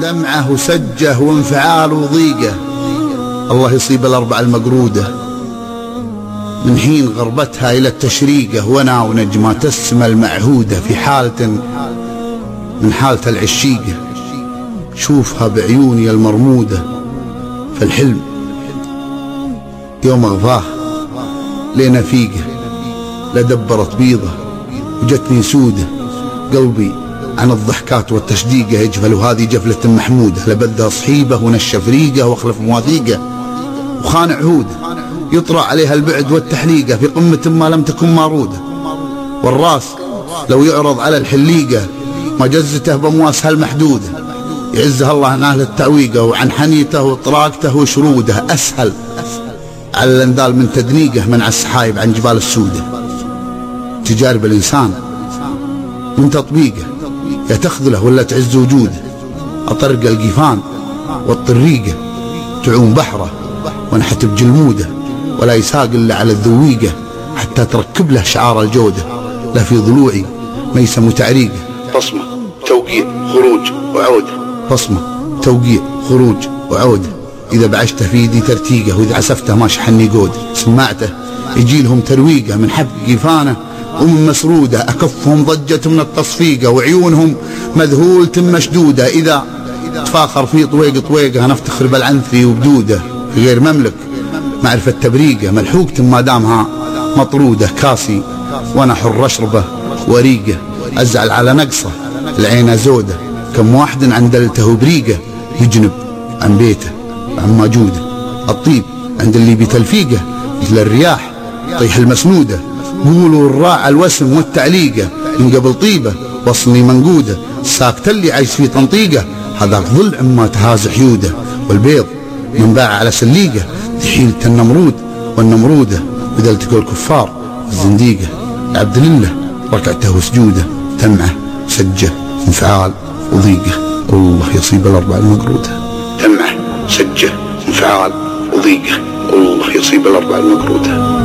دمعه وسجه وانفعال وضيقه الله يصيب الأربع المقرودة. من حين غربتها إلى التشريقة وأنا ونجمات السما المعهودة في حالة من حالة العشيقة. شوفها بعيوني المرمودة في الحلم. يوم أغفاه لينا فيقه لدبرت بيضة وجتني سودة. قلبي عن الضحكات والتشديقة يجفل وهذه جفلة محمودة. لبدها صحيبة ونشف ريقة وأخلف مواثيقة. وخان عهوده يطرى عليها البعد والتحليقة في قمة ما لم تكن مارودة. والراس لو يعرض على الحليقة مجزته بمواسها المحدودة. يعزها الله عن أهل التعويقة وعن حنيته وطراقته وشروده. أسهل على الانذال من تدنيقه من على السحايب عن جبال السودة. تجارب الإنسان من تطبيقه. يا تخذله ولا تعز وجوده أطرق القيفان والطريقة تعوم بحره وانحتب جلموده ولا يساق إلا على الذويقة حتى تركب له شعار الجودة. لا في ضلوعي ميسم وتعريقة بصمة توقيع خروج وعودة. بصمة توقيع خروج وعودة. إذا بعشته في يدي ترتيقة وإذا عسفته ما شحني قودة سمعته يجي لهم ترويقة من حب قيفانه ومن مسرودة أكفهم ضجة من التصفيقة وعيونهم مذهولة مشدودة. إذا تفاخر في طويق طويقة أنا افتخر بالعنثي وبدودة غير مملك. معرفة تبريقة ملحوقة ما دامها مطرودة كاسي وأنا حر اشربه وريقه. أزعل على نقصه العين زودة. كم واحد عندلته بريقه يجنب عن بيته عن ماجوده. الطيب عند اللي بتلفيقه مثل الرياح طيح المسنودة. قولوا الراعة الوسم والتعليقة من قبل طيبة وصلني منقودة ساكت اللي عايش في تنطيقة هذاك ضلع ما تهاز حيودة. والبيض من باع على سليقة. حيلة النمرود والنمرودة. بدل التقوا الكفار الزنديقة. عبد لله ركعته وسجوده تمعة سجة انفعال وضيقة. الله يصيب الأربع المقرودة. تمعة سجة انفعال وضيقة. الله يصيب الأربع المقرودة.